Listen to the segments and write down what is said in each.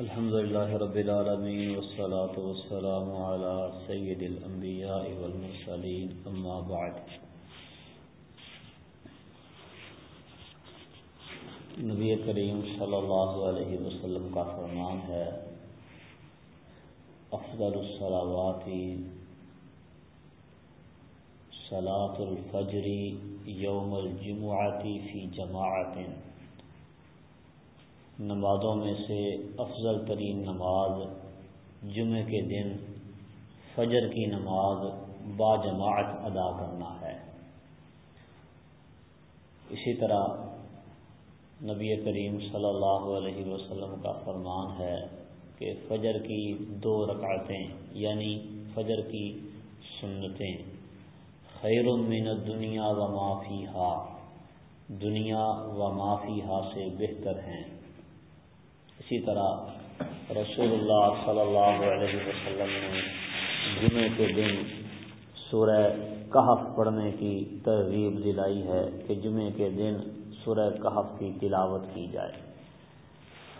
الحمد لله رب العالمين والصلاة والسلام على سيد الأنبياء والمرسلين أما بعد. نبی کریم صلی اللہ علیہ وسلم کا فرمان ہے، افضل الصلاوات صلاة الفجر یوم الجمعة فی جماعت. نمازوں میں سے افضل ترین نماز جمعہ کے دن فجر کی نماز با جماعت ادا کرنا ہے۔ اسی طرح نبی کریم صلی اللہ علیہ وسلم کا فرمان ہے کہ فجر کی دو رکعتیں یعنی فجر کی سنتیں، خیر من دنیا و معافی ہا دنیا و معافی ہا سے بہتر ہیں۔ اسی طرح رسول اللہ صلی اللہ علیہ وسلم نے جمعے کے دن سورہ کہف پڑھنے کی ترغیب دلائی ہے کہ جمعے کے دن سورہ کہف کی تلاوت کی جائے۔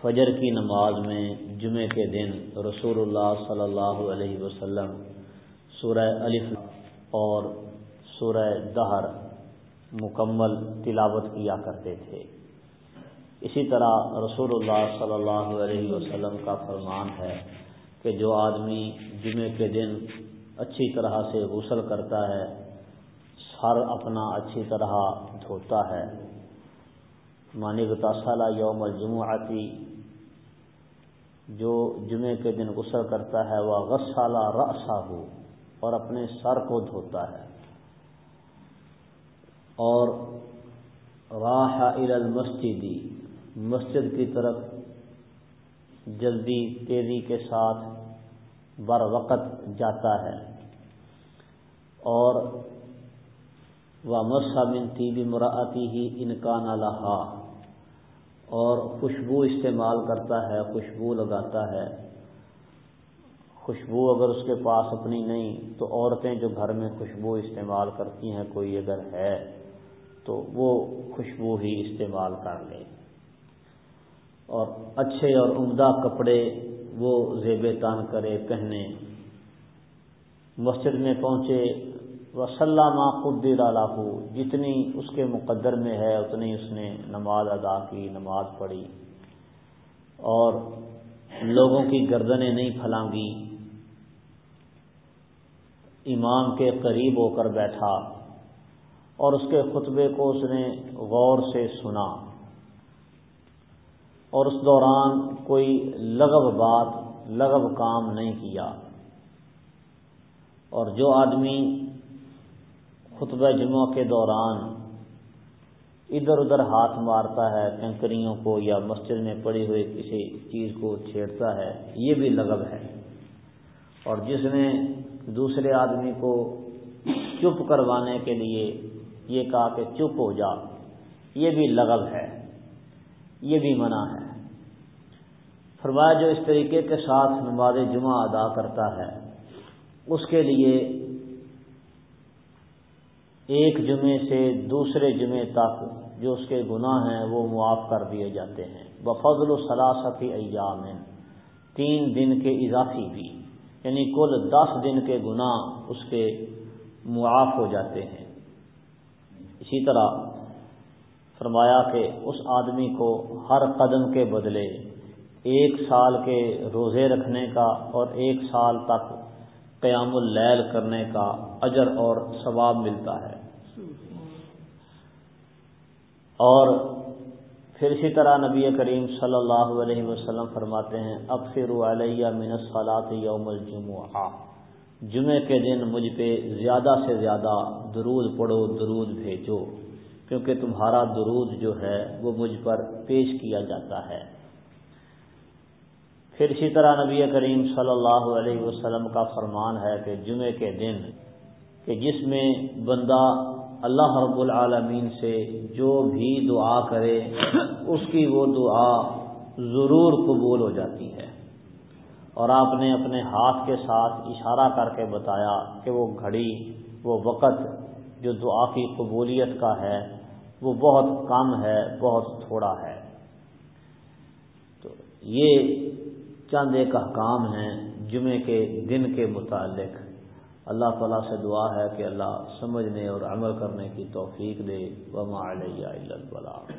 فجر کی نماز میں جمعے کے دن رسول اللہ صلی اللہ علیہ وسلم سورہ الف اور سورہ دہر مکمل تلاوت کیا کرتے تھے۔ اسی طرح رسول اللہ صلی اللہ علیہ وسلم کا فرمان ہے کہ جو آدمی جمعے کے دن اچھی طرح سے غسل کرتا ہے، سر اپنا اچھی طرح دھوتا ہے۔ مانگ تصالہ یوم الجمعاتی جو جمعے کے دن غسل کرتا ہے، وہ غسالہ رسا ہو اور اپنے سر کو دھوتا ہے۔ اور راہ المسجدی مسجد کی طرف جلدی تیزی کے ساتھ بر وقت جاتا ہے اور وہ مسامن طیبی مراعتی ہی انکان الحا اور خوشبو استعمال کرتا ہے، خوشبو لگاتا ہے۔ خوشبو اگر اس کے پاس اپنی نہیں، تو عورتیں جو گھر میں خوشبو استعمال کرتی ہیں، کوئی اگر ہے تو وہ خوشبو ہی استعمال کر لے۔ اور اچھے اور عمدہ کپڑے وہ زیب تان کرے، پہنے۔ مسجد میں پہنچے وسلامہ قدر ہو جتنی اس کے مقدر میں ہے، اتنی اس نے نماز ادا کی، نماز پڑھی۔ اور لوگوں کی گردنیں نہیں پھلانگی۔ امام کے قریب ہو کر بیٹھا اور اس کے خطبے کو اس نے غور سے سنا۔ اور اس دوران کوئی لغب بات لغب کام نہیں کیا۔ اور جو آدمی خطبہ جمعہ کے دوران ادھر ادھر ہاتھ مارتا ہے، کنکریوں کو یا مسجد میں پڑی ہوئی کسی چیز کو چھیڑتا ہے، یہ بھی لغب ہے۔ اور جس نے دوسرے آدمی کو چپ کروانے کے لیے یہ کہا کہ چپ ہو جا، یہ بھی لغب ہے۔ یہ بھی منع ہے۔ فرمایا جو اس طریقے کے ساتھ نماز جمعہ ادا کرتا ہے، اس کے لیے ایک جمعے سے دوسرے جمعے تک جو اس کے گناہ ہیں وہ معاف کر دیے جاتے ہیں۔ بفضل و سلاستی ایام، تین دن کے اضافی بھی یعنی کل دس دن کے گناہ اس کے معاف ہو جاتے ہیں۔ اسی طرح فرمایا کہ اس آدمی کو ہر قدم کے بدلے ایک سال کے روزے رکھنے کا اور ایک سال تک قیام اللیل کرنے کا اجر اور ثواب ملتا ہے۔ اور پھر اسی طرح نبی کریم صلی اللہ علیہ وسلم فرماتے ہیں اکثر علیہ من صلاط یوم الجمعہ۔ جمعے کے دن مجھ پہ زیادہ سے زیادہ درود پڑھو، درود بھیجو۔ کیونکہ تمہارا درود جو ہے وہ مجھ پر پیش کیا جاتا ہے۔ پھر اسی طرح نبی کریم صلی اللہ علیہ وسلم کا فرمان ہے کہ جمعے کے دن کہ جس میں بندہ اللہ رب العالمین سے جو بھی دعا کرے، اس کی وہ دعا ضرور قبول ہو جاتی ہے۔ اور آپ نے اپنے ہاتھ کے ساتھ اشارہ کر کے بتایا کہ وہ گھڑی، وہ وقت جو دعا کی قبولیت کا ہے وہ بہت کم ہے، بہت تھوڑا ہے۔ تو یہ چند ایک احکام ہیں جمعے کے دن کے متعلق۔ اللہ تعالیٰ سے دعا ہے کہ اللہ سمجھنے اور عمل کرنے کی توفیق دے۔ وما علیہ اللہ